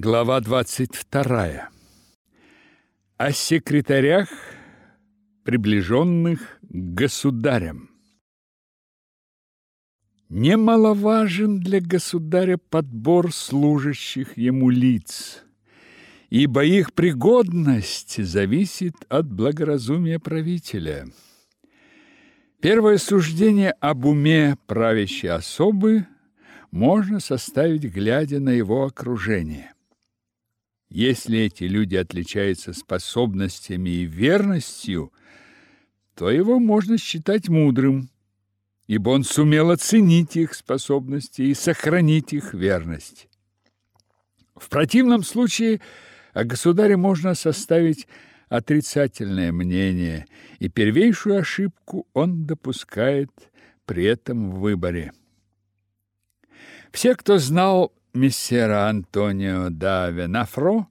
Глава 22. О секретарях, приближенных к государям. Немаловажен для государя подбор служащих ему лиц, ибо их пригодность зависит от благоразумия правителя. Первое суждение об уме правящей особы можно составить, глядя на его окружение. Если эти люди отличаются способностями и верностью, то его можно считать мудрым, ибо он сумел оценить их способности и сохранить их верность. В противном случае о государе можно составить отрицательное мнение, и первейшую ошибку он допускает при этом в выборе. Все, кто знал мессера Антонио да Венафро,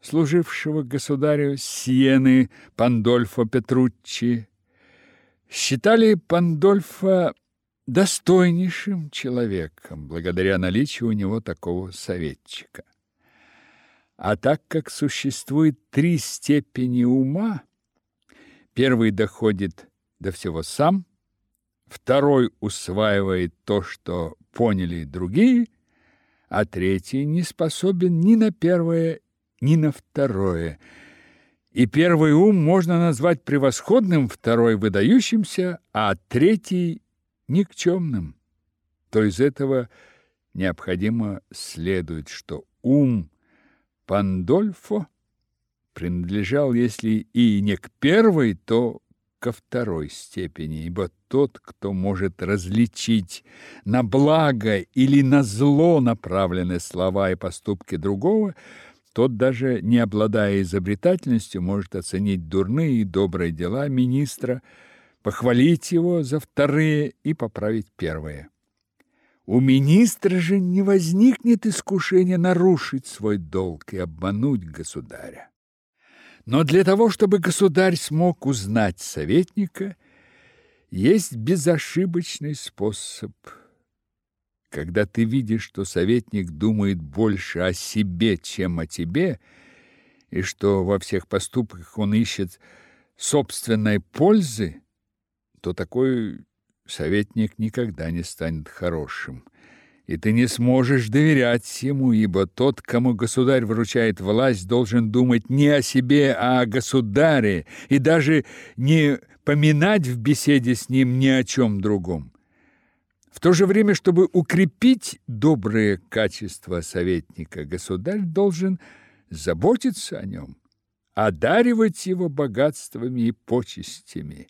служившего государю Сиены Пандольфо Петруччи, считали Пандольфа достойнейшим человеком, благодаря наличию у него такого советчика. А так как существует три степени ума, первый доходит до всего сам, второй усваивает то, что поняли другие, а третий не способен ни на первое, ни на второе. И первый ум можно назвать превосходным, второй выдающимся, а третий никчемным. То из этого необходимо следует, что ум Пандольфо принадлежал, если и не к первой, то ко второй степени, ибо тот, кто может различить на благо или на зло направленные слова и поступки другого, тот даже не обладая изобретательностью может оценить дурные и добрые дела министра, похвалить его за вторые и поправить первые. У министра же не возникнет искушения нарушить свой долг и обмануть государя. Но для того, чтобы государь смог узнать советника, есть безошибочный способ. Когда ты видишь, что советник думает больше о себе, чем о тебе, и что во всех поступках он ищет собственной пользы, то такой советник никогда не станет хорошим и ты не сможешь доверять ему, ибо тот, кому государь вручает власть, должен думать не о себе, а о государе, и даже не поминать в беседе с ним ни о чем другом. В то же время, чтобы укрепить добрые качества советника, государь должен заботиться о нем, одаривать его богатствами и почестями,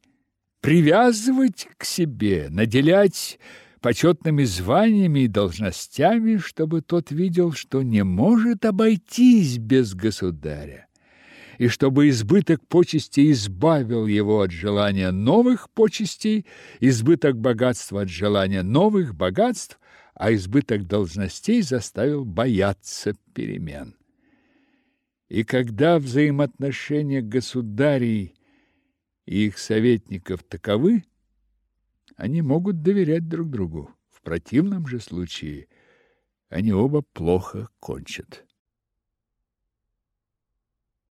привязывать к себе, наделять почетными званиями и должностями, чтобы тот видел, что не может обойтись без государя, и чтобы избыток почестей избавил его от желания новых почестей, избыток богатства от желания новых богатств, а избыток должностей заставил бояться перемен. И когда взаимоотношения государей и их советников таковы, они могут доверять друг другу. В противном же случае они оба плохо кончат.